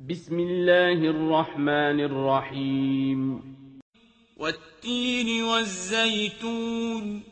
بسم الله الرحمن الرحيم. والتين والزيتون.